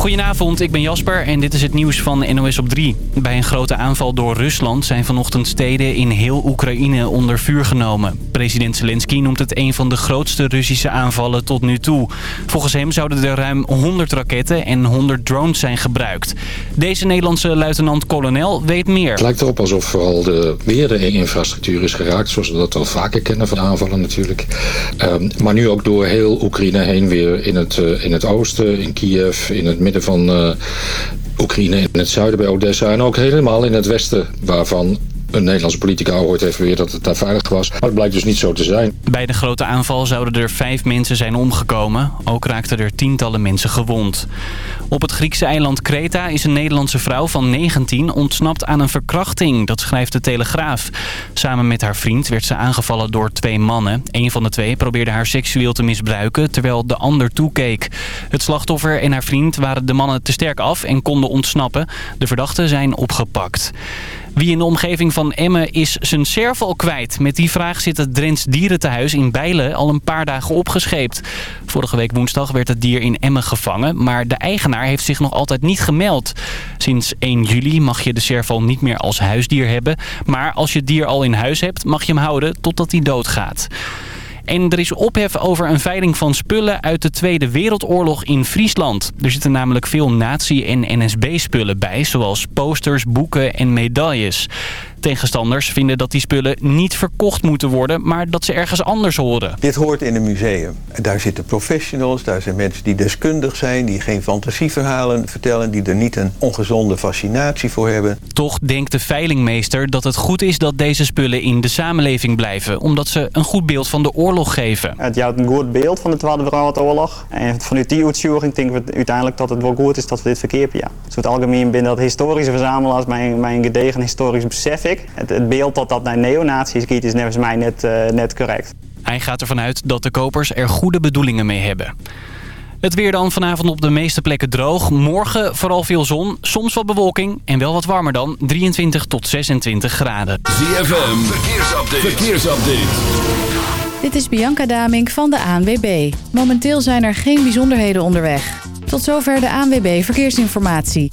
Goedenavond, ik ben Jasper en dit is het nieuws van NOS op 3. Bij een grote aanval door Rusland zijn vanochtend steden in heel Oekraïne onder vuur genomen. President Zelensky noemt het een van de grootste Russische aanvallen tot nu toe. Volgens hem zouden er ruim 100 raketten en 100 drones zijn gebruikt. Deze Nederlandse luitenant-kolonel weet meer. Het lijkt erop alsof vooral de weer de infrastructuur is geraakt, zoals we dat al vaker kennen van aanvallen natuurlijk. Um, maar nu ook door heel Oekraïne heen weer in het, uh, in het oosten, in Kiev, in het midden van uh, Oekraïne, in het zuiden bij Odessa en ook helemaal in het westen waarvan een Nederlandse politica ooit heeft weer dat het daar veilig was. Maar het blijkt dus niet zo te zijn. Bij de grote aanval zouden er vijf mensen zijn omgekomen. Ook raakten er tientallen mensen gewond. Op het Griekse eiland Kreta is een Nederlandse vrouw van 19 ontsnapt aan een verkrachting. Dat schrijft de Telegraaf. Samen met haar vriend werd ze aangevallen door twee mannen. Een van de twee probeerde haar seksueel te misbruiken terwijl de ander toekeek. Het slachtoffer en haar vriend waren de mannen te sterk af en konden ontsnappen. De verdachten zijn opgepakt. Wie in de omgeving van Emmen is zijn serval kwijt? Met die vraag zit het Drents dierentehuis in Bijlen al een paar dagen opgescheept. Vorige week woensdag werd het dier in Emmen gevangen, maar de eigenaar heeft zich nog altijd niet gemeld. Sinds 1 juli mag je de serval niet meer als huisdier hebben, maar als je het dier al in huis hebt mag je hem houden totdat hij doodgaat. En er is ophef over een veiling van spullen uit de Tweede Wereldoorlog in Friesland. Er zitten namelijk veel nazi- en NSB-spullen bij, zoals posters, boeken en medailles. Tegenstanders vinden dat die spullen niet verkocht moeten worden, maar dat ze ergens anders horen. Dit hoort in een museum. Daar zitten professionals, daar zijn mensen die deskundig zijn, die geen fantasieverhalen vertellen, die er niet een ongezonde fascinatie voor hebben. Toch denkt de veilingmeester dat het goed is dat deze spullen in de samenleving blijven, omdat ze een goed beeld van de oorlog geven. Het jouwt een goed beeld van de Tweede Wereldoorlog. En vanuit die uitzoeking denken we uiteindelijk dat het wel goed is dat we dit verkeerd ja. Zo het algemeen binnen dat historische verzamelaars mijn, mijn gedegen historisch besef het, het beeld dat dat naar neonazies giet is volgens mij net, uh, net correct. Hij gaat ervan uit dat de kopers er goede bedoelingen mee hebben. Het weer dan vanavond op de meeste plekken droog. Morgen vooral veel zon, soms wat bewolking en wel wat warmer dan. 23 tot 26 graden. ZFM, verkeersupdate. verkeersupdate. Dit is Bianca Damink van de ANWB. Momenteel zijn er geen bijzonderheden onderweg. Tot zover de ANWB Verkeersinformatie.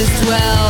In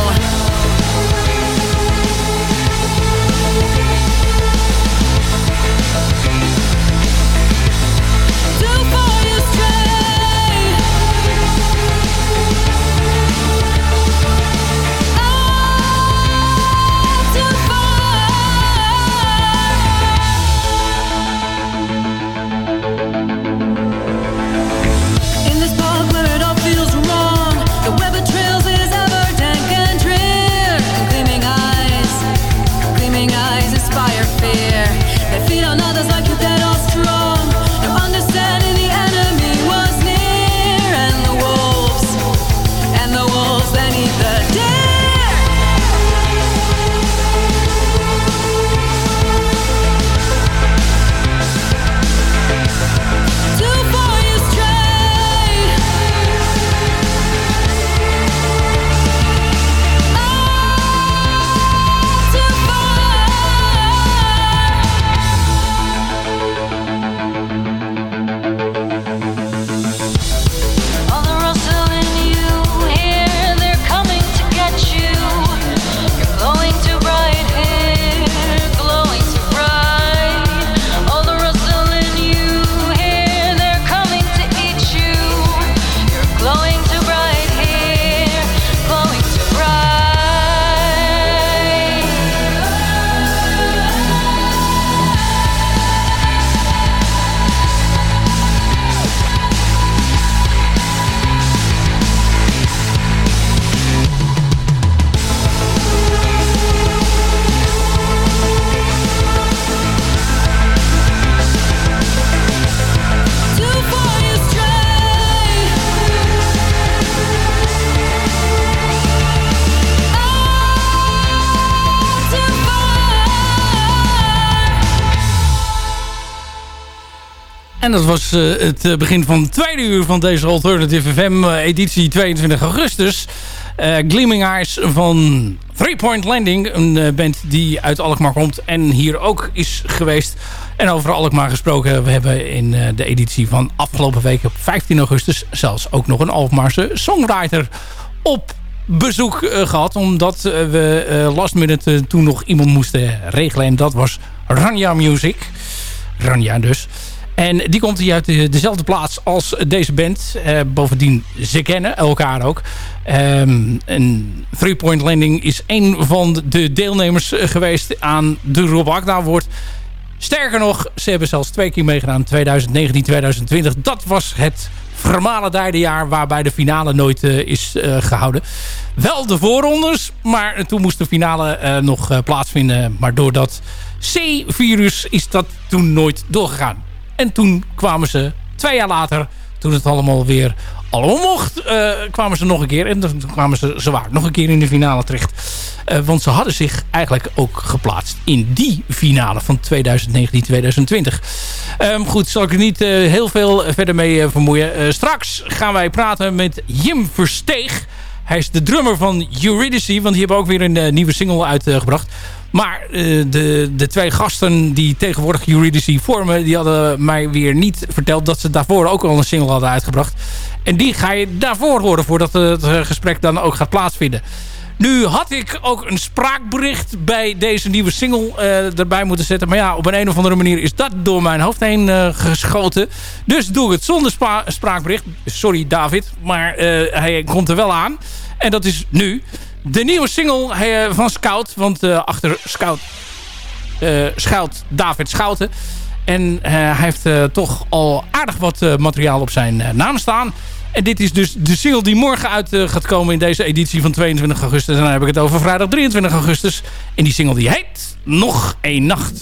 Dat was uh, het uh, begin van het tweede uur van deze Alternative FM uh, editie 22 augustus. Gleaming Eyes van Three Point Landing. Een band die uit Alkmaar komt en hier ook is geweest. En over Alkmaar gesproken. We hebben in de editie van afgelopen week op 15 augustus... zelfs ook nog een Alkmaarse songwriter op bezoek gehad. Omdat we last minute toen nog iemand moesten regelen. En dat was Ranja Music. Ranja dus. En die komt hier uit dezelfde plaats als deze band. Uh, bovendien, ze kennen elkaar ook. Um, en Three Point Landing is een van de deelnemers geweest aan de Rob Agda. Sterker nog, ze hebben zelfs twee keer meegedaan. 2019, 2020. Dat was het derde jaar waarbij de finale nooit uh, is uh, gehouden. Wel de voorrondes, maar toen moest de finale nog plaatsvinden. Maar door dat C-virus is dat toen nooit doorgegaan. En toen kwamen ze twee jaar later, toen het allemaal weer allemaal mocht, uh, kwamen ze nog een keer. En toen kwamen ze zwaar nog een keer in de finale terecht. Uh, want ze hadden zich eigenlijk ook geplaatst in die finale van 2019-2020. Um, goed, zal ik er niet uh, heel veel verder mee vermoeien. straks gaan wij praten met Jim Versteeg. Hij is de drummer van Eurydice, want die hebben ook weer een nieuwe single uitgebracht. Maar uh, de, de twee gasten die tegenwoordig Eurydice vormen... die hadden mij weer niet verteld dat ze daarvoor ook al een single hadden uitgebracht. En die ga je daarvoor horen voordat het gesprek dan ook gaat plaatsvinden. Nu had ik ook een spraakbericht bij deze nieuwe single uh, erbij moeten zetten. Maar ja, op een, een of andere manier is dat door mijn hoofd heen geschoten. Dus doe ik het zonder spraakbericht. Sorry David, maar hij komt er wel aan. En dat is nu de nieuwe single uh, van Scout. Want uh, achter Scout uh, schuilt David Schouten. En hij heeft toch al aardig wat materiaal op zijn naam staan. En dit is dus de single die morgen uit gaat komen in deze editie van 22 augustus. En dan heb ik het over vrijdag 23 augustus. En die single die heet Nog één Nacht.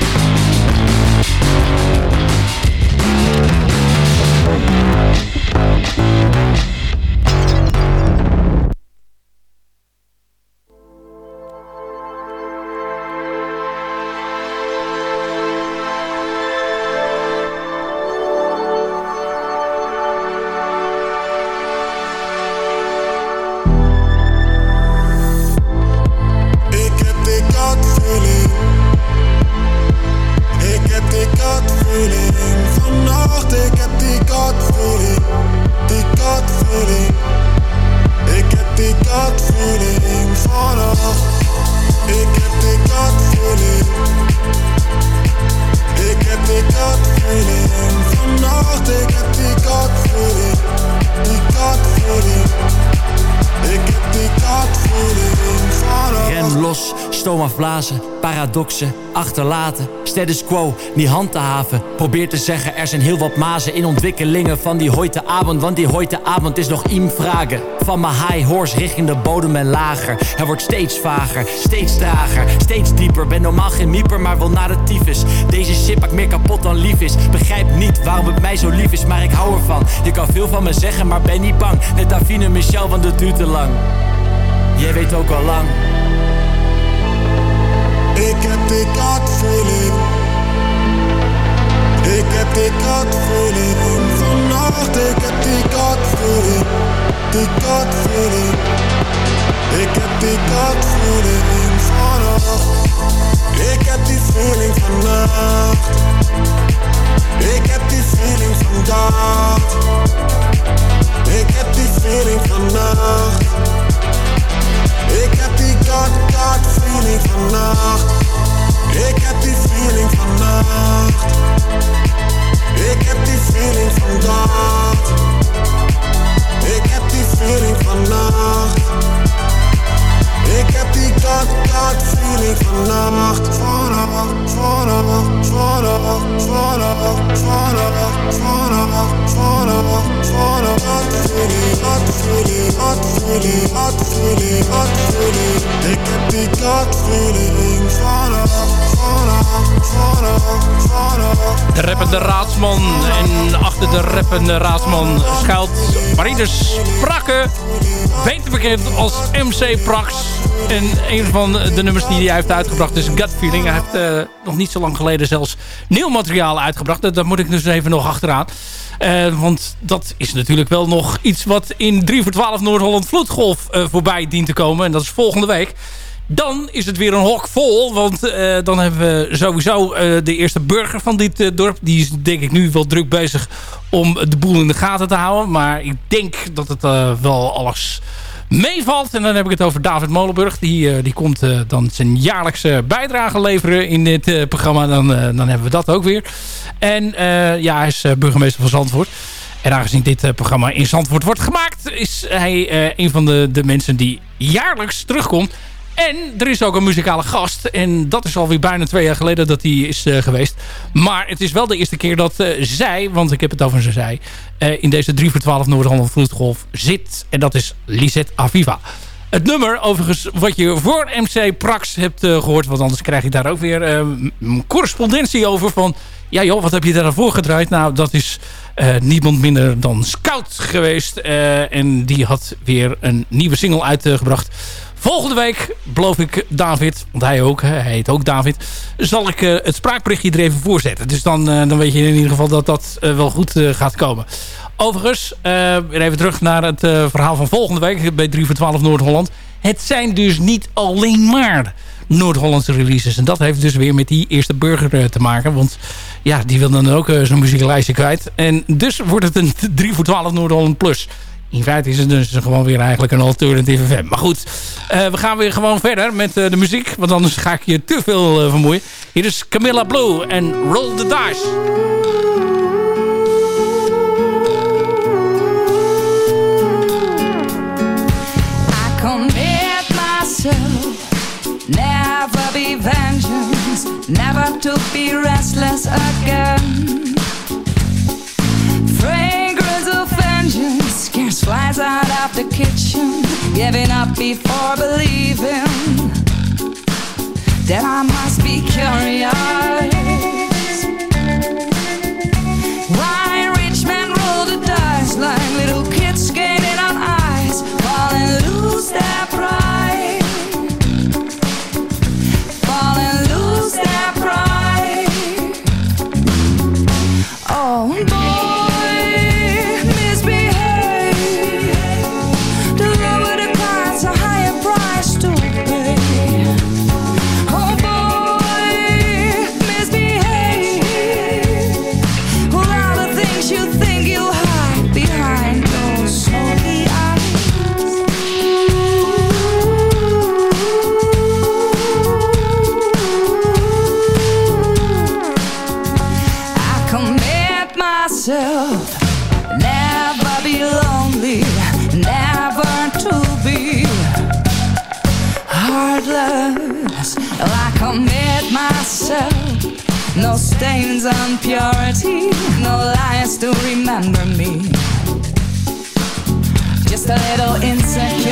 achterlaten. Status quo, niet handhaven. Probeer te zeggen, er zijn heel wat mazen in ontwikkelingen van die hoite avond. Want die hoite avond is nog iem vragen. Van mijn high horse richting de bodem en lager. Het wordt steeds vager, steeds trager, steeds dieper. Ben normaal geen mieper, maar wil naar de tyfus. Deze shit maakt meer kapot dan lief is. Begrijp niet waarom het mij zo lief is, maar ik hou ervan. Je kan veel van me zeggen, maar ben niet bang. Net Davine Michel, want het duurt te lang. Jij weet ook al lang. Ik heb die gut feeling. Ik heb die gut feeling. Vannacht, ik heb die gut feeling. Die gut feeling. Ik heb die gut feeling. Vannacht. Ik heb die feeling vannacht. Ik heb die feeling vandaag. Ik heb die feeling vannacht. Ik heb die god, god feeling vannacht. Ik heb die feeling vannacht. Ik heb die feeling vandaag. Ik heb die feeling vannacht. Ik heb die god, god feeling vannacht. Vannacht. Ik heb die feeling De rappende raadsman. En achter de rappende raadsman schuilt Marinus Prakke. Beter bekend als MC Prax. En een van de nummers die hij heeft uitgebracht is Gut Feeling. Hij heeft eh, nog niet zo lang geleden zelfs nieuw materiaal uitgebracht. Dat, moet ik dus even nog achteraan. Eh, want dat is natuurlijk wel nog iets wat in 3 voor 12 Noord-Holland Vloedgolf uh, voorbij dient te komen. En dat is volgende week. Dan is het weer een hok vol. Want uh, dan hebben we sowieso de eerste burger van dit dorp. Die is denk ik nu wel druk bezig om de boel in de gaten te houden. Maar ik denk dat het wel alles meevalt. En dan heb ik het over David Molenburg. Die, die komt dan zijn jaarlijkse bijdrage leveren in dit programma. Dan, dan hebben we dat ook weer. En ja, hij is burgemeester van Zandvoort. En aangezien dit programma in Zandvoort wordt gemaakt... is hij een van de, de mensen die jaarlijks terugkomt. En er is ook een muzikale gast. En dat is alweer bijna twee jaar geleden dat hij is uh, geweest. Maar het is wel de eerste keer dat uh, zij, want ik heb het over zij... Uh, in deze 3 voor 12 Noord-Holland Vloedgolf zit. En dat is Lisette Aviva. Het nummer, overigens, wat je voor MC Prax hebt gehoord... want anders krijg je daar ook weer correspondentie over van... ja joh, wat heb je daarvoor gedraaid? Nou, dat is niemand minder dan Scout geweest. en die had weer een nieuwe single uitgebracht... Volgende week beloof ik David, want hij ook, hij heet ook David, zal ik uh, het spraakberichtje er even voorzetten. Dus dan, uh, dan weet je in ieder geval dat dat uh, wel goed gaat komen. Overigens, even terug naar het verhaal van volgende week bij 3 voor 12 Noord-Holland. Het zijn dus niet alleen maar Noord-Hollandse releases. En dat heeft dus weer met die eerste burger te maken. Want ja, die wil dan ook zo'n muzieklijstje kwijt. En dus wordt het een 3 voor 12 Noord-Holland plus. In feite is het dus gewoon weer eigenlijk een alternatieve FM. Maar goed, uh, we gaan weer gewoon verder met uh, de muziek. Want anders ga ik je te veel uh, vermoeien. Hier is Camilla Blue en Roll the Dice. Never be vengeance Never to be restless again Fragrance of vengeance flies out of the kitchen Giving up before believing That I must be curious. Why No stains on purity, no lies to remember me. Just a little insecurity.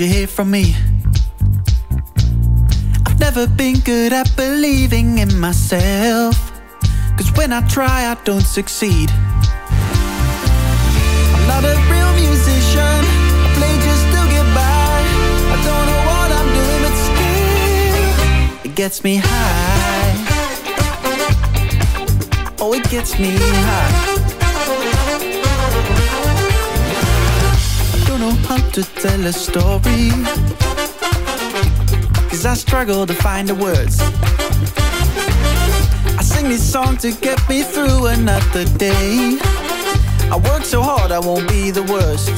You hear from me. I've never been good at believing in myself. Cause when I try, I don't succeed. I'm not a real musician. I play just to get by. I don't know what I'm doing, but still, it gets me high. Oh, it gets me high. To tell a story. Cause I struggle to find the words. I sing this song to get me through another day. I work so hard I won't be the worst.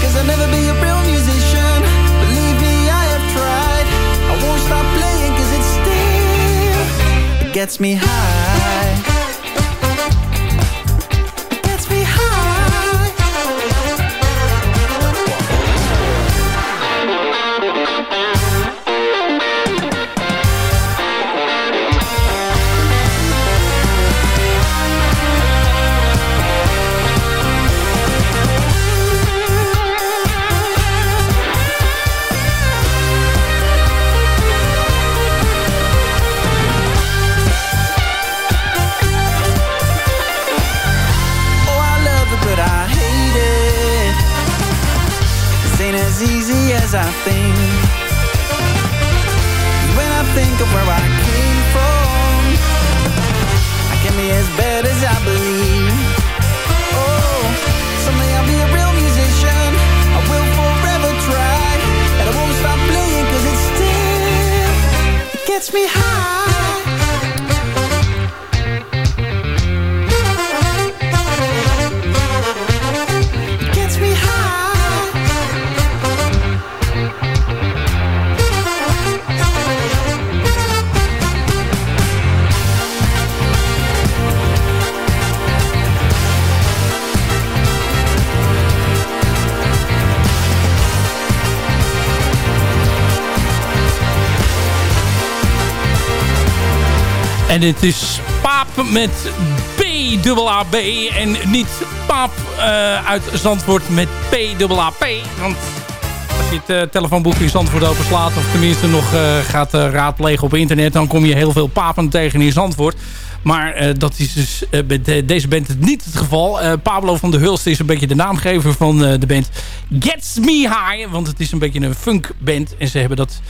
Cause I'll never be a real musician. Believe me, I have tried. I won't stop playing cause it still gets me high. En het is Paap met B-A-B en niet Paap eh, uit Zandvoort met P-A-P. Want als je het eh, telefoonboek in Zandvoort openslaat... of tenminste nog eh, gaat raadplegen op internet... dan kom je heel veel papen tegen in Zandvoort. Maar eh, dat is dus de- deze band niet het geval. Pablo van der Hulst is een beetje de naamgever van de band Gets Me High. Want het is een beetje een funkband. En ze hebben dat,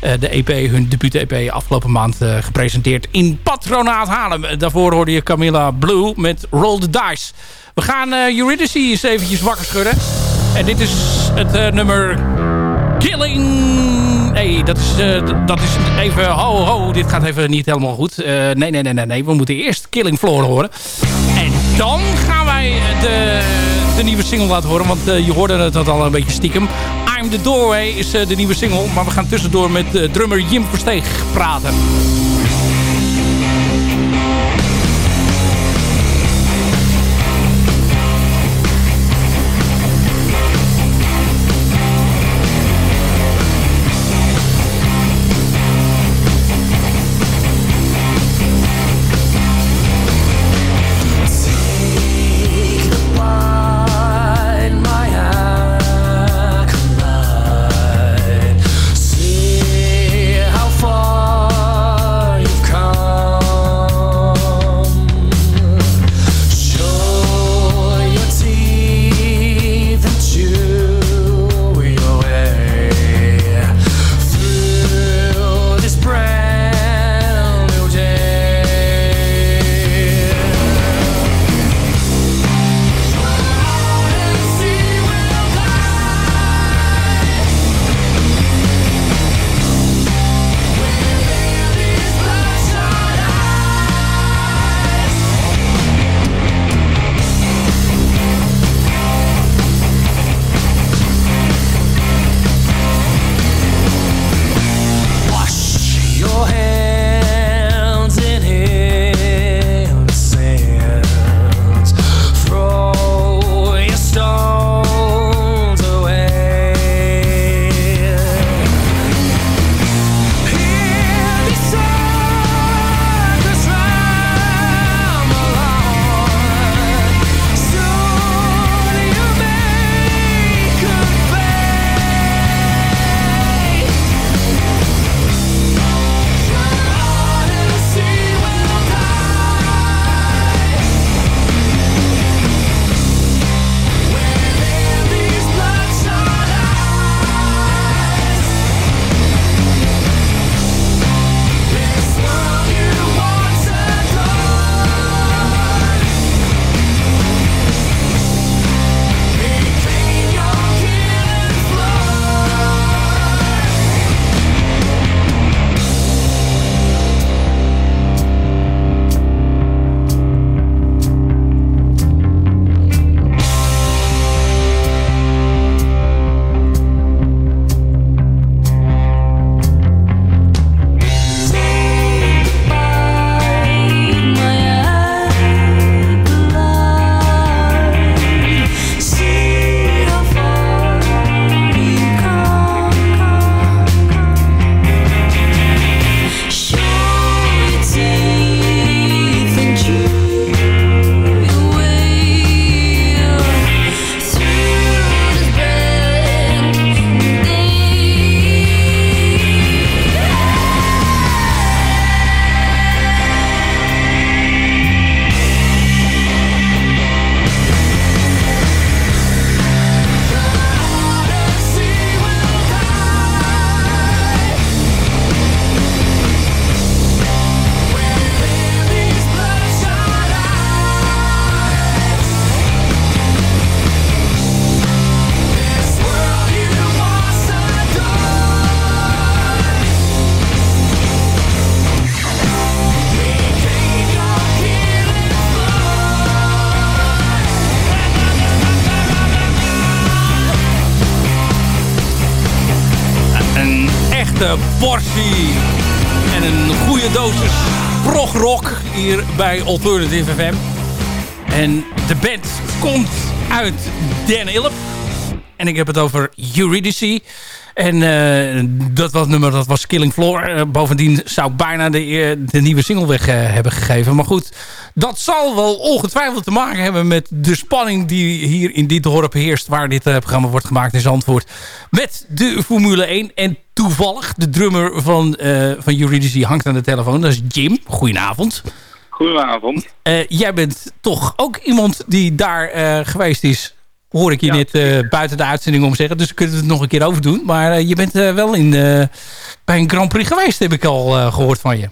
de EP, hun debuut-EP, afgelopen maand eh, gepresenteerd in Patronaat Haarlem. Eh, Daarvoor hoorde je Camilla Blue met Roll the Dice. We gaan eh Eurydice eens eventjes wakker schudden. En dit is het eh, nummer Killing... Nee, dat is, eh, dat is even... Ho, ho, dit gaat even niet helemaal goed. Eh, nee, nee, nee, nee, nee. We moeten eerst Killing Floor horen. En dan gaan wij de, de nieuwe single laten horen. Want eh, je hoorde het al een beetje stiekem. I'm the Doorway is eh, de nieuwe single. Maar we gaan tussendoor met eh, drummer Jim Versteeg praten. Echte portie en een goede dosis progrock hier bij Alternative FM. En de band komt uit Den Ilp. En ik heb het over Eurydice. En eh, dat was nummer, dat was Killing Floor. Eh, bovendien zou ik bijna de, eh, de nieuwe single weg hebben gegeven. Maar goed, dat zal wel ongetwijfeld te maken hebben met de spanning die hier in dit dorp heerst. Waar dit programma wordt gemaakt in Zandvoort. Met de Formule 1. En toevallig, de drummer van, van Eurydice hangt aan de telefoon. Dat is Jim. Goedenavond. Goedenavond. Jij bent toch ook iemand die daar geweest is. Hoor ik je net eh, buiten de uitzending om zeggen. Dus we kunnen het nog een keer over doen. Maar eh, je bent eh, wel in, eh, bij een Grand Prix geweest, heb ik al eh, gehoord van je.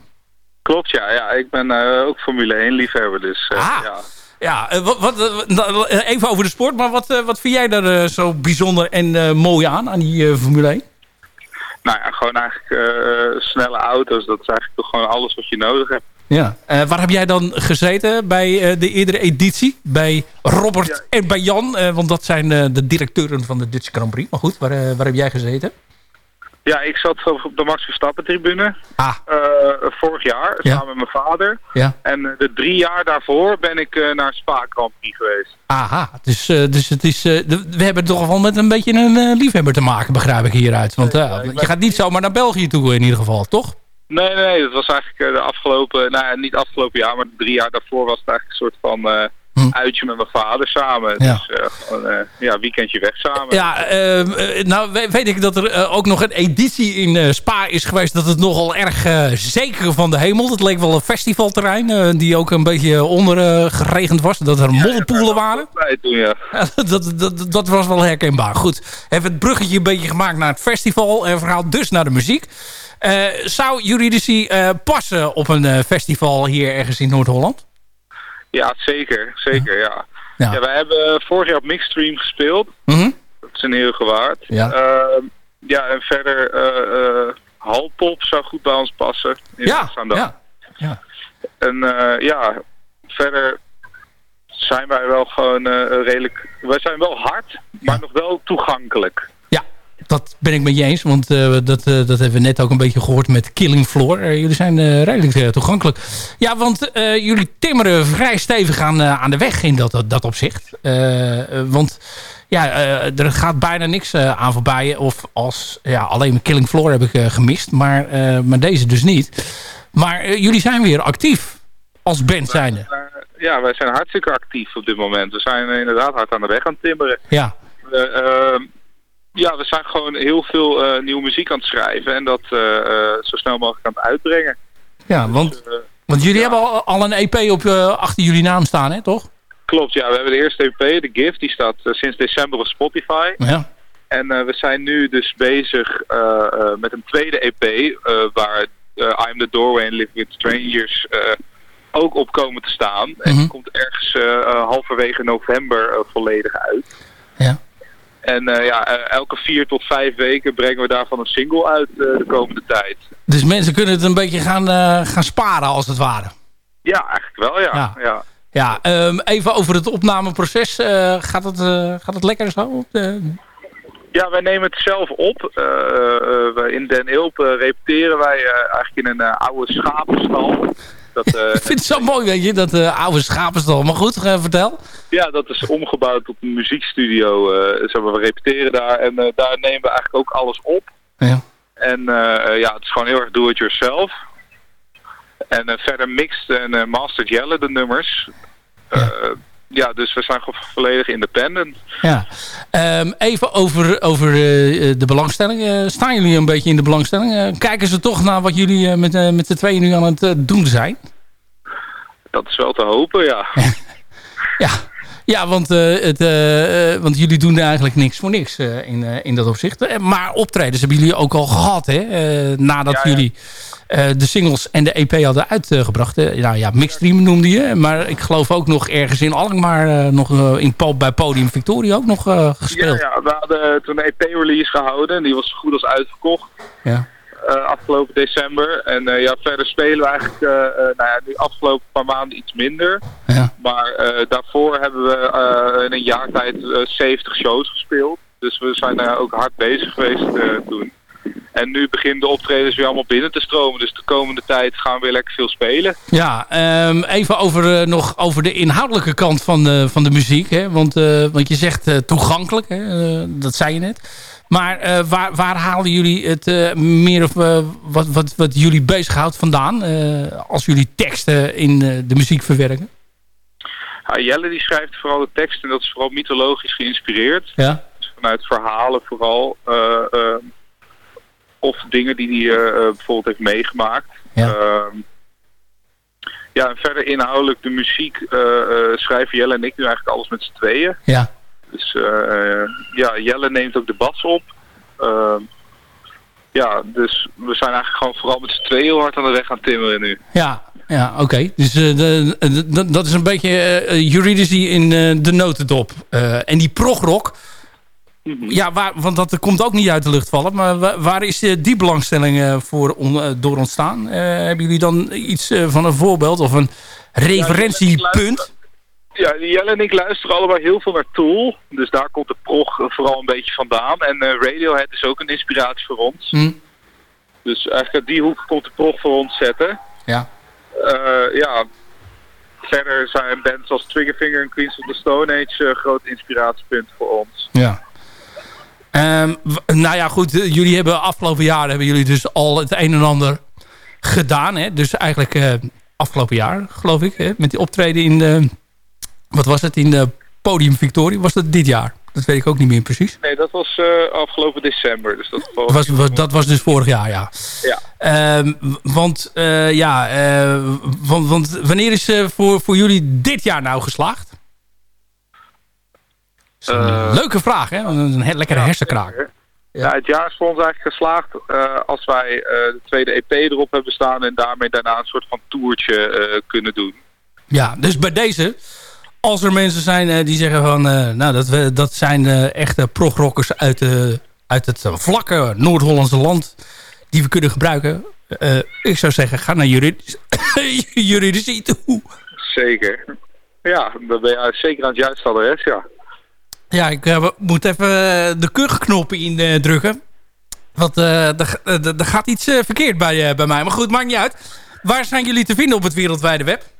Klopt, ja. ja ik ben eh, ook Formule 1 liefhebber, dus eh, Ah. ja. Ja, eh, wat, wat, nou, even over de sport. Maar wat, eh, wat vind jij daar eh, zo bijzonder en eh, mooi aan, aan die eh, Formule 1? Nou ja, gewoon eigenlijk eh, snelle auto's. Dat is eigenlijk toch gewoon alles wat je nodig hebt. Ja. Eh, waar heb jij dan gezeten bij eh, de eerdere editie? Bij Robert en bij Jan. eh, want dat zijn eh, de directeuren van de Dutch Grand Prix. Maar goed, waar, waar heb jij gezeten? Ja, ik zat op de Max Verstappen tribune. Ah. Eh, vorig jaar, Ja. samen met mijn vader. Ja. En de drie jaar daarvoor ben ik eh, naar Spa Grand Prix geweest. Aha, dus, eh, dus het is, eh, we hebben toch wel met een beetje een liefhebber te maken, begrijp ik hieruit. Want je gaat niet zomaar naar België toe in ieder geval, toch? Nee, nee, nee. Dat was eigenlijk eh, de afgelopen... Nou ja, niet afgelopen jaar, maar drie jaar daarvoor was het eigenlijk een soort van... eh, Uitje met mijn vader samen. Hm. Ja. Dus eh, gewoon eh, ja, weekendje weg samen. Ja, ehm, eh, nou we- weet ik dat er eh, ook nog een editie in eh, Spa is geweest. Dat het nogal erg eh, zeker van de hemel. Het leek wel een festivalterrein. eh, die ook een beetje ondergeregend was. Dat er modderpoelen waren. Toen ja. Ja, dat, dat, dat was wel herkenbaar. Goed, hebben het bruggetje een beetje gemaakt naar het festival. En verhaal dus naar de muziek. Eh, zou Juridici eh passen op een eh, festival hier ergens in Noord-Holland? Ja, zeker. Zeker, ja. Ja. ja. wij hebben vorig jaar op Mixstream gespeeld. Mhm. Dat is een heel gewaard. Ja. Ehm, ja, en verder Halpop zou goed bij ons passen. In Ja, ja. ja. En ja, verder zijn wij wel gewoon redelijk... Wij zijn wel hard, maar nog wel toegankelijk. Dat ben ik met je eens, want eh, dat, eh, dat hebben we net ook een beetje gehoord met Killing Floor. Eh, jullie zijn redelijk toegankelijk. Ja, want jullie timmeren vrij stevig aan, aan de weg in dat, dat, dat opzicht. Want ja, er gaat bijna niks aan voorbij. Of als, ja, alleen Killing Floor heb ik gemist, maar, maar deze dus niet. Maar jullie zijn weer actief als band zijnde. Ja, wij zijn hartstikke actief op dit moment. We zijn inderdaad hard aan de weg aan het timmeren. Ja. Ja, we zijn gewoon heel veel eh, nieuwe muziek aan het schrijven en dat eh, eh, zo snel mogelijk aan het uitbrengen. Ja, want, Eh, want jullie hebben al, al een EP op, achter jullie naam staan, hè, toch? klopt, ja, we hebben de eerste EP, The Gift, die staat sinds december op Spotify. Ja. En we zijn nu dus bezig met een tweede EP, waar I'm the Doorway en Live with Strangers ook op komen te staan. En die komt ergens halverwege november volledig uit. Ja. En eh, ja, eh, elke vier tot vijf weken brengen we daarvan een single uit eh, de komende tijd. Dus mensen kunnen het een beetje gaan, gaan sparen, als het ware. Ja, eigenlijk wel, ja. Ja. ja. Ja, ehm, even over het opnameproces. Gaat, het, gaat het lekker zo? Ja, wij nemen het zelf op. In Den Ilp repeteren wij eigenlijk in een oude schapenstal. Dat, eh, Ik vind het zo mooi, weet je, dat eh, oude schapenstal. Maar goed, eh, vertel. ja, dat is omgebouwd tot een muziekstudio. zeg maar, we repeteren daar en daar nemen we eigenlijk ook alles op. Ja. En ja, het is gewoon heel erg do-it-yourself. En verder mixed en mastered Jelle de nummers. Eh, ja, dus we zijn volledig independent. Ja. Ehm, even over, over eh, de belangstelling. Eh, staan jullie een beetje in de belangstelling? Eh, kijken ze toch naar wat jullie eh, met, eh, met z'n tweeën nu aan het eh, doen zijn? Dat is wel te hopen, ja. Ja, want, eh, het, eh, eh, want jullie doen eigenlijk niks voor niks in, in dat opzicht. Maar optredens hebben jullie ook al gehad, hè? Nadat Ja, ja. jullie de singles en de EP hadden uitgebracht. Nou ja, Mixstream noemde je. Maar ik geloof ook nog ergens in Alkmaar, nog in, bij Podium Victoria ook nog eh, Ja, gespeeld. ja, we hadden toen een EP-release gehouden en die was zo goed als uitverkocht. Ja. Eh, afgelopen december. En eh, ja, verder spelen we eigenlijk eh, nou ja, nu afgelopen paar maanden iets minder. Ja. Maar daarvoor hebben we in een jaar tijd eh, 70 shows gespeeld. Dus we zijn daar ook hard bezig geweest toen. En nu beginnen de optredens weer allemaal binnen te stromen. Dus de komende tijd gaan we weer lekker veel spelen. Ja, ehm, even over, nog over de inhoudelijke kant van de, van de muziek. Hè? Want, want je zegt toegankelijk, hè? Dat zei je net. Maar eh, waar, waar halen jullie het eh, meer of eh, wat, wat, wat jullie bezighoudt vandaan? als jullie teksten in de muziek verwerken? Ja, Jelle die schrijft vooral de tekst en dat is vooral mythologisch geïnspireerd. Ja. Dus vanuit verhalen vooral. of dingen die hij bijvoorbeeld heeft meegemaakt. Ja. ja, en verder inhoudelijk de muziek schrijven Jelle en ik nu eigenlijk alles met z'n tweeën. Ja. Dus eh, eh, ja, Jelle neemt ook de bas op. Ehm, ja, dus we zijn eigenlijk gewoon vooral met z'n tweeën heel hard aan de weg aan timmeren nu. Ja, ja oké. Dus eh, de, de- de- dat is een beetje eh juridici in eh, de notendop. Eh, en die progrock, ja, waar, want dat komt ook niet uit de lucht vallen. Maar wa- waar is eh, die belangstelling eh, voor on- eh, door ontstaan? Eh, hebben jullie dan iets eh, van een voorbeeld of een referentiepunt? Ja, Jelle en ik luisteren allebei heel veel naar Tool. Dus daar komt de prog vooral een beetje vandaan. En eh, Radiohead is ook een inspiratie voor ons. Hm. Dus eigenlijk uit die hoek komt de prog voor ons zetten. Ja. Eh, ja, verder zijn bands als Triggerfinger en Queens of the Stone Age eh, groot inspiratiepunt voor ons. Ja. W- nou ja, goed. Jullie hebben afgelopen jaar hebben jullie dus al het een en ander gedaan. Hè? Dus eigenlijk afgelopen jaar, geloof ik. Hè? Met die optreden in de... Wat was het? In de Podium Victoria. Was dat dit jaar? Dat weet ik ook niet meer precies. Nee, dat was eh, afgelopen december. Dus dat was... Was, was, dat was dus vorig jaar, ja. Ja. Ehm, want ja, ja, eh, want, want wanneer is eh, voor, voor jullie dit jaar nou geslaagd? Een Eh, leuke vraag, hè? Een he- lekkere hersenkraak. Ja. het jaar is voor ons eigenlijk geslaagd eh, als wij eh, de tweede EP erop hebben staan en daarmee daarna een soort van toertje eh, kunnen doen. Ja, dus bij deze, als er mensen zijn eh, die zeggen van... eh, nou, dat, we, dat zijn eh, echte progrockers uit, de, uit het vlakke Noord-Hollandse land... die we kunnen gebruiken. Ik zou zeggen, ga naar juridisch, juridici toe. Zeker. Ja, dan ben je zeker aan het juiste adres, ja. Ja, ik moet even de kuchknoppen indrukken. Want er, gaat iets verkeerd bij, bij mij. Maar goed, maakt niet uit. Waar zijn jullie te vinden op het wereldwijde web?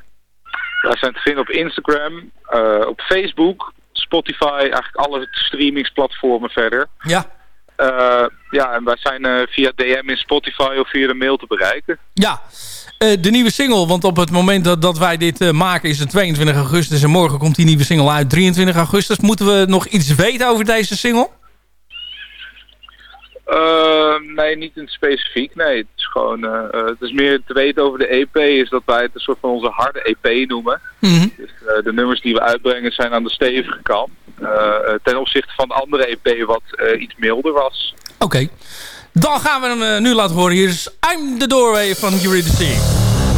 Wij zijn te vinden op Instagram, eh, op Facebook, Spotify, eigenlijk alle streamingsplatformen verder. Ja. Eh, ja, en wij zijn eh, via DM in Spotify of via de mail te bereiken. Ja, de nieuwe single. Want op het moment dat, dat wij dit maken is het 22 augustus. En morgen komt die nieuwe single uit 23 augustus. Moeten we nog iets weten over deze single? Eh, nee, niet in het specifiek. Nee, het is gewoon, eh, eh, het is meer te weten over de EP, is dat wij het een soort van onze harde EP noemen. Mhm. Dus de nummers die we uitbrengen zijn aan de stevige kant. Ten opzichte van de andere EP wat iets milder was. Oké. Dan gaan we hem nu laten horen. Hier is I'm the Doorway van Eurydice.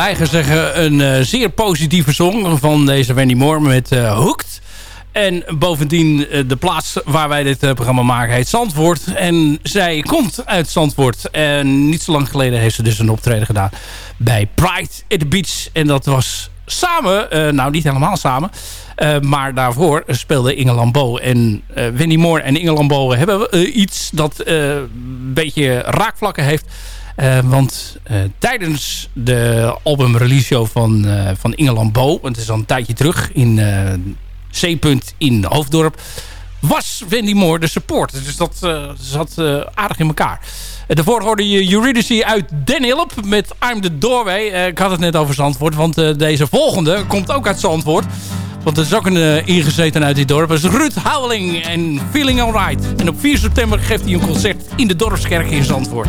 Eigen zeggen een eh, zeer positieve song van deze Wendy Moore met eh, Hooked. En bovendien eh, de plaats waar wij dit programma maken heet Zandvoort. En zij komt uit Zandvoort. En niet zo lang geleden heeft ze dus een optreden gedaan bij Pride at the Beach. En dat was samen, nou niet helemaal samen... maar daarvoor speelde Inge Lambeau. En eh Wendy Moore en Inge Lambeau hebben iets dat een beetje raakvlakken heeft... Eh, want eh, tijdens de album release show van, eh van Inge Lambeau... want het is al een tijdje terug in C-punt in Hoofddorp... was Wendy Moore de support. Dus dat zat aardig in elkaar. Daarvoor hoorde je Eurydice uit Den Hilp met I'm the Doorway. Ik had het net over Zandvoort, want deze volgende komt ook uit Zandvoort. Want er is ook een ingezeten uit dit dorp. Dat is Ruud Houweling en Feeling Alright. En op 4 september geeft hij een concert in de Dorpskerk in Zandvoort.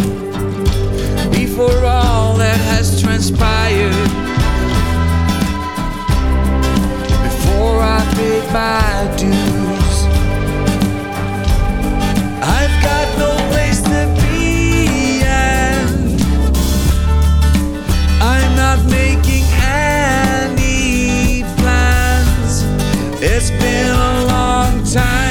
for all that has transpired. Before I paid my dues, I've got no place to be, and I'm not making any plans. It's been a long time.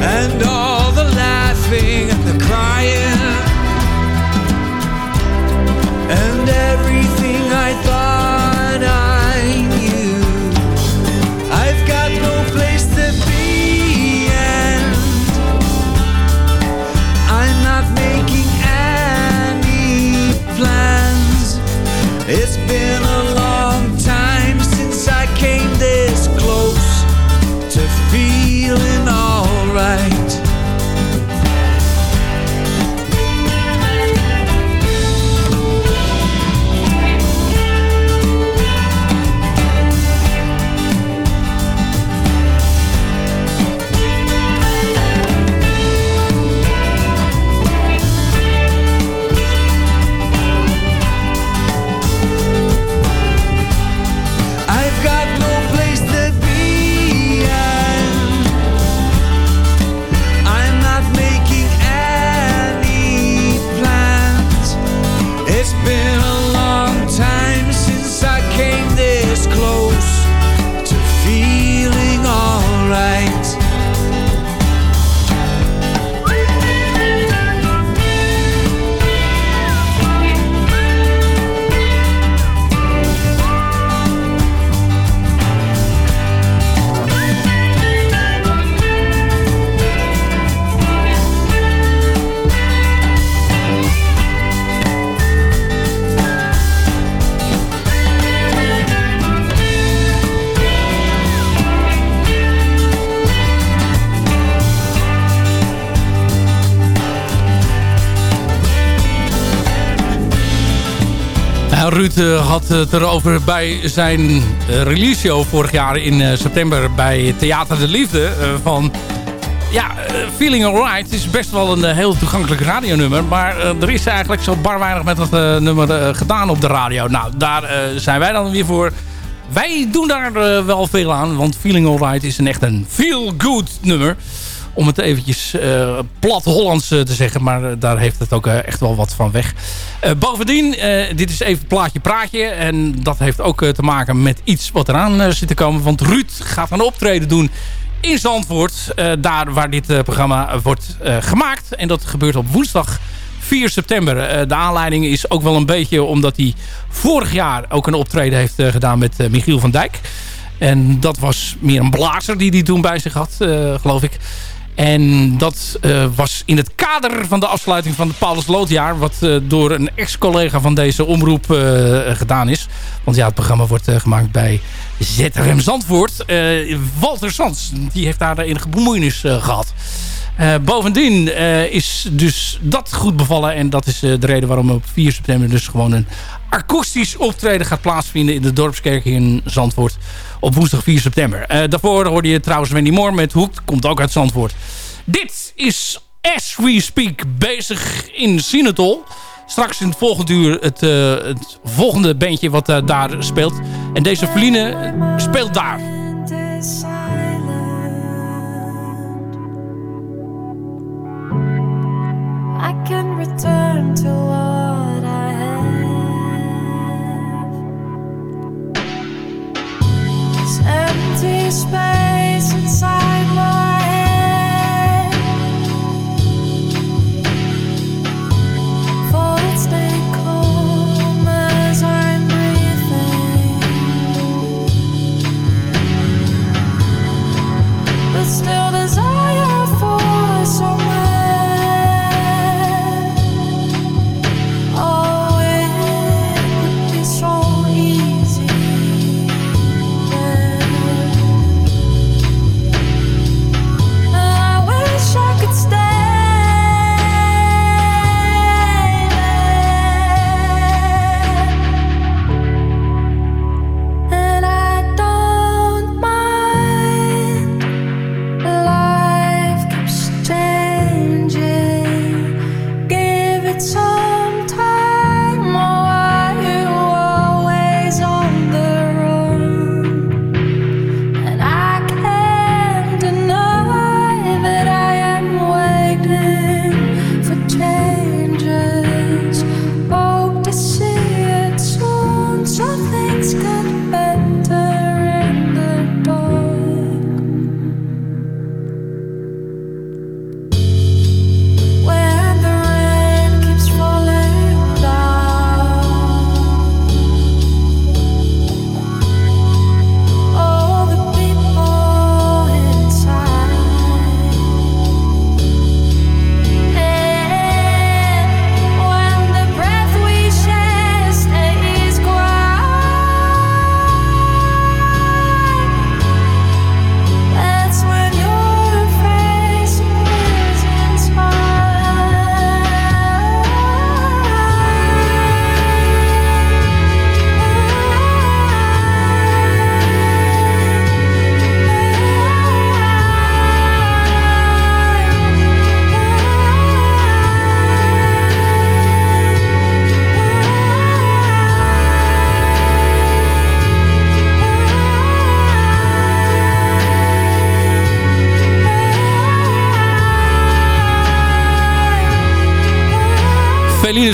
and all the laughing and the crying. And everything had het erover bij zijn eh, release show vorig jaar in eh, september bij Theater de Liefde. eh, van ja, eh, Feeling Alright is best wel een eh, heel toegankelijk radionummer. Maar eh, er is eigenlijk zo bar weinig met dat eh, nummer eh, gedaan op de radio. Nou, daar eh, zijn wij dan weer voor. Wij doen daar eh, wel veel aan. Want Feeling Alright is een echt een feel-good nummer. Om het eventjes eh, plat Hollands eh, te zeggen. Maar eh, daar heeft het ook echt wel wat van weg. Bovendien, dit is even plaatje praatje. En dat heeft ook te maken met iets wat eraan zit te komen. Want Ruud gaat een optreden doen in Zandvoort. daar waar dit programma wordt gemaakt. En dat gebeurt op woensdag 4 september. De aanleiding is ook wel een beetje omdat hij vorig jaar ook een optreden heeft gedaan met Michiel van Dijk. En dat was meer een blazer die hij toen bij zich had, geloof ik. En dat eh, was in het kader van de afsluiting van het Paulus Loodjaar... wat eh, door een ex-collega van deze omroep eh, gedaan is. Want ja, het programma wordt gemaakt bij ZRM Zandvoort. Walter Sands, die heeft daar enige bemoeienis eh, gehad. Eh, bovendien eh, is dus dat goed bevallen. En dat is eh, de reden waarom op 4 september dus gewoon een akoestisch optreden gaat plaatsvinden in de Dorpskerk in Zandvoort op woensdag 4 september. Daarvoor hoorde je trouwens Wendy Moore met Hoek, komt ook uit Zandvoort. Dit is As We Speak bezig in Sinatol. Straks in het volgende uur het, het volgende bandje wat daar speelt. En deze Feline speelt daar. Space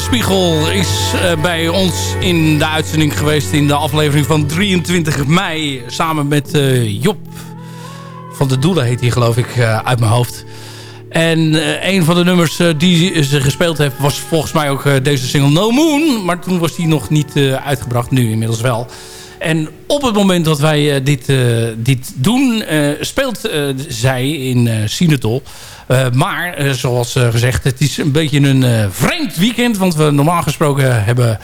Spiegel is eh, bij ons in de uitzending geweest in de aflevering van 23 mei. Samen met eh, Job van de Doelen heet hij geloof ik eh, uit mijn hoofd. En een van de nummers die ze gespeeld heeft was volgens mij ook deze single No Moon. Maar toen was die nog niet uitgebracht, nu inmiddels wel. En op het moment dat wij eh, dit, eh, dit doen, eh, speelt zij in eh Sinatol. Maar, zoals gezegd, het is een beetje een vreemd weekend. Want we normaal gesproken hebben...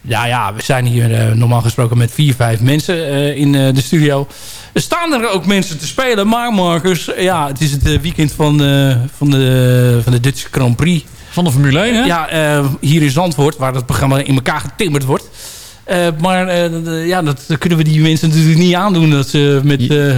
Ja, ja, we zijn hier normaal gesproken met vier, vijf mensen in de studio. Er staan er ook mensen te spelen. Maar Marcus, ja, het is het weekend van, van, de, van de Dutch Grand Prix. Van de Formule 1, hè? Ja, hier in Zandvoort, waar dat programma in elkaar getimmerd wordt. Eh, maar eh, ja, dat kunnen we die mensen natuurlijk niet aandoen. Dat ze, met, eh,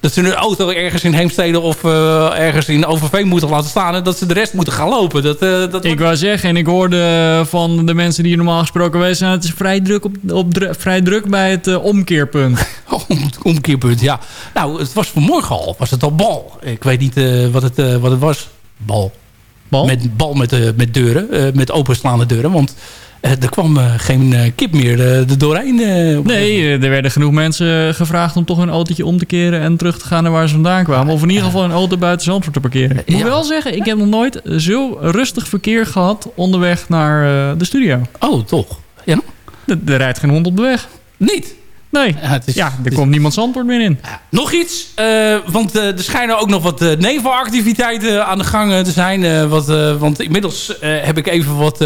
dat ze hun auto ergens in Heemstede of ergens in Overveen moeten laten staan. En dat ze de rest moeten gaan lopen. Dat, dat Ik wou zeggen, en ik hoorde van de mensen die normaal gesproken zijn... het is vrij druk, op, op, dru- vrij druk bij het eh, omkeerpunt. Om- omkeerpunt, ja. Nou, het was vanmorgen al. Was het al bal? Ik weet niet wat, het, wat het was. Bal. Bal? Met bal met, met deuren. met openslaande deuren. Want er kwam eh, geen eh, kip meer eh, er doorheen. eh, Nee, eh, er werden genoeg mensen gevraagd om toch hun autootje om te keren... en terug te gaan naar waar ze vandaan kwamen. Of in ieder geval een auto buiten Zandvoort te parkeren. Ik moet Ja. wel zeggen, ik heb nog nooit zo rustig verkeer gehad... onderweg naar eh, de studio. Oh, toch? Ja. Er, er rijdt geen hond op de weg. Niet? Nee. Ja, het is- ja, er is- komt niemand Zandvoort meer in. Nog iets, eh, want eh, er schijnen ook nog wat eh, nevenactiviteiten aan de gang te zijn. wat, want inmiddels heb ik even wat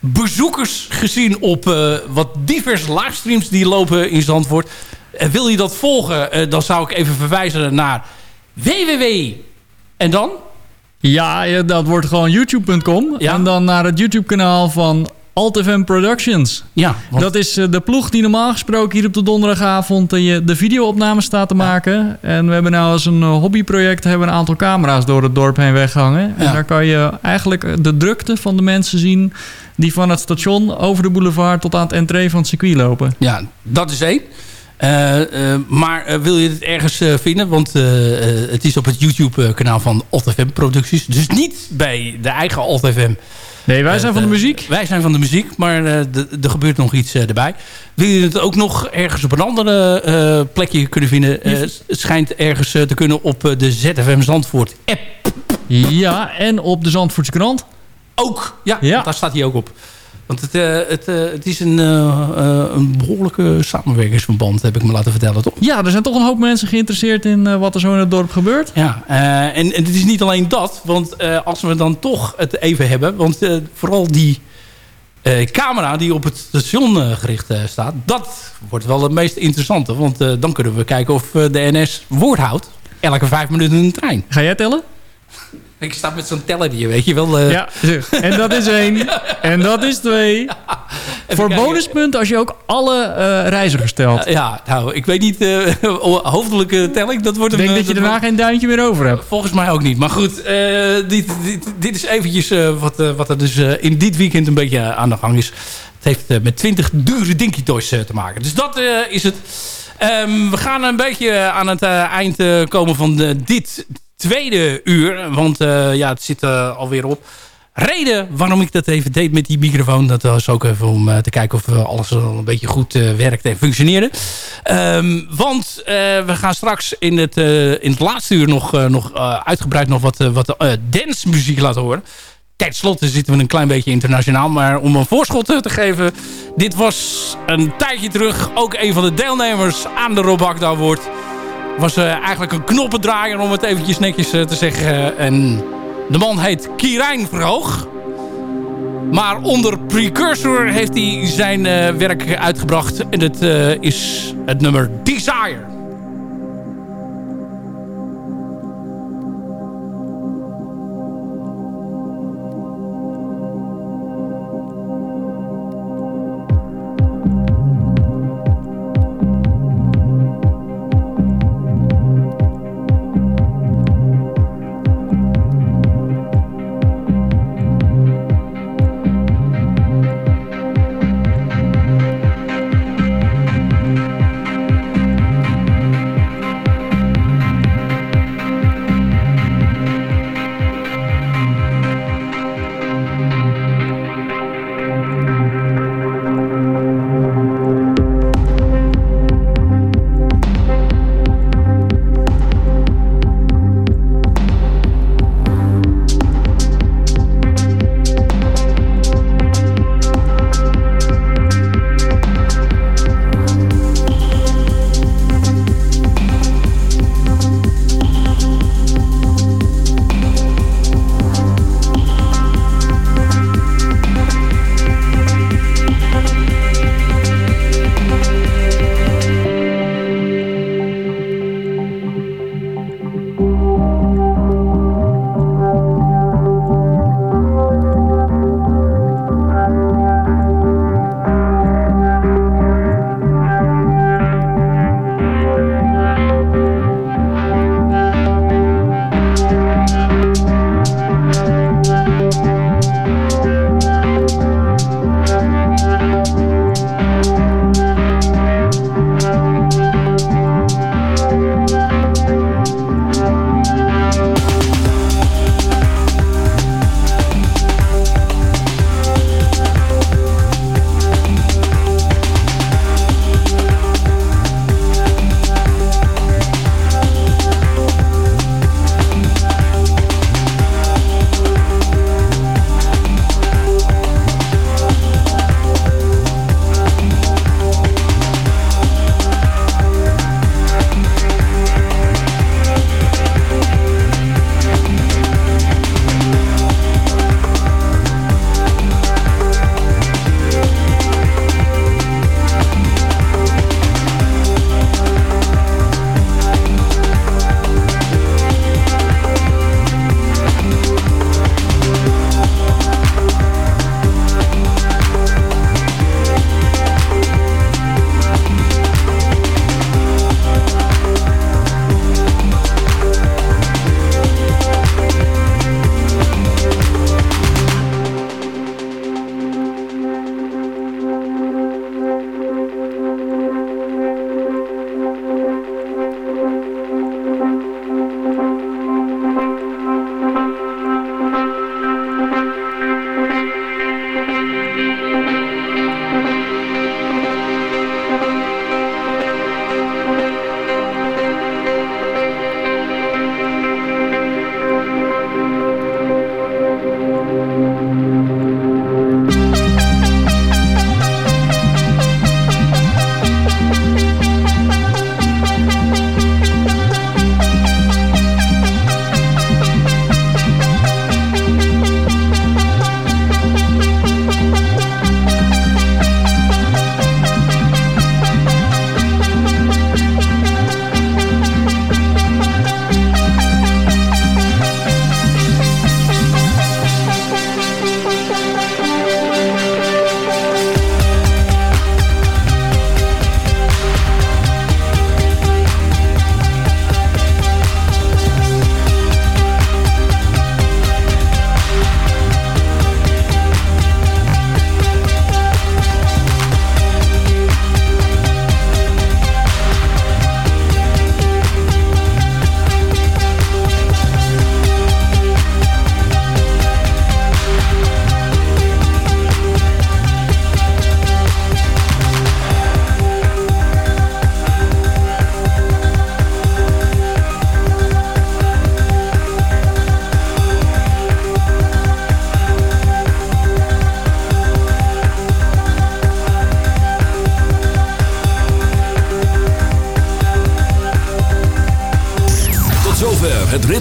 bezoekers gezien op wat diverse livestreams die lopen in Zandvoort. Wil je dat volgen, dan zou ik even verwijzen naar www. En dan? Ja, ja, dat wordt gewoon youtube.com. En dan naar het YouTube-kanaal van AltFM Productions. Ja, Dat is eh, de ploeg die normaal gesproken hier op de donderdagavond eh, de videoopnames staat te maken. En we hebben nou als een eh, hobbyproject hebben we een aantal camera's door het dorp heen weghangen. En daar kan je eigenlijk de drukte van de mensen zien die van het station over de boulevard tot aan het entree van het circuit lopen. Ja, dat is één. Maar wil je het ergens vinden? Want het is op het YouTube-kanaal van AltFM Producties. Dus niet bij de eigen AltFM. Nee, wij zijn van de muziek. Wij zijn van de muziek, maar eh, er gebeurt nog iets eh, erbij. Wil je het ook nog ergens op een andere eh, plekje kunnen vinden? Eh, het schijnt ergens eh, te kunnen op eh, de ZFM Zandvoort app. Ja, en op de Zandvoortse krant. Ook, ja, Ja. daar staat hij ook op. Want het, eh, het, eh, het is een, eh, een behoorlijke samenwerkingsverband, heb ik me laten vertellen, toch? Ja, er zijn toch een hoop mensen geïnteresseerd in wat er zo in het dorp gebeurt. Ja, en, en het is niet alleen dat. Want als we dan toch het even hebben. Want vooral die camera die op het station gericht staat. Dat wordt wel het meest interessante. Want dan kunnen we kijken of de NS woord houdt. Elke vijf minuten een trein. Ga jij tellen? Ik sta met zo'n teller hier, weet je wel. eh. Ja, en dat is één. En dat is twee. Voor bonuspunt als je ook alle eh, reizigers telt. Ja, nou, ik weet niet. eh hoofdelijke telling, dat wordt Ik een... denk eh, dat je daarna geen duintje meer over hebt. Volgens mij ook niet. Maar goed, dit, dit, dit is eventjes wat, wat er dus in dit weekend een beetje aan de gang is. Het heeft met 20 dure Dinky Toys te maken. Dus dat is het. Ehm, we gaan een beetje aan het eind komen van de, dit tweede uur. Want eh, ja, het zit eh, alweer op. Reden waarom ik dat even deed met die microfoon... dat was ook even om eh, te kijken of alles al een beetje goed eh, werkt en functioneerde. Ehm, want we gaan straks in het, in het laatste uur nog, nog uitgebreid nog wat, wat eh, dancemuziek laten horen. Ten slotte zitten we een klein beetje internationaal. Maar om een voorschot te geven... dit was een tijdje terug ook een van de deelnemers aan de Rob Agda Award. Was eh, eigenlijk een knoppendraaier om het eventjes netjes eh, te zeggen. En de man heet Kirijn Verhoog. Maar onder Precursor heeft hij zijn eh, werk uitgebracht. En het eh, is het nummer. Desire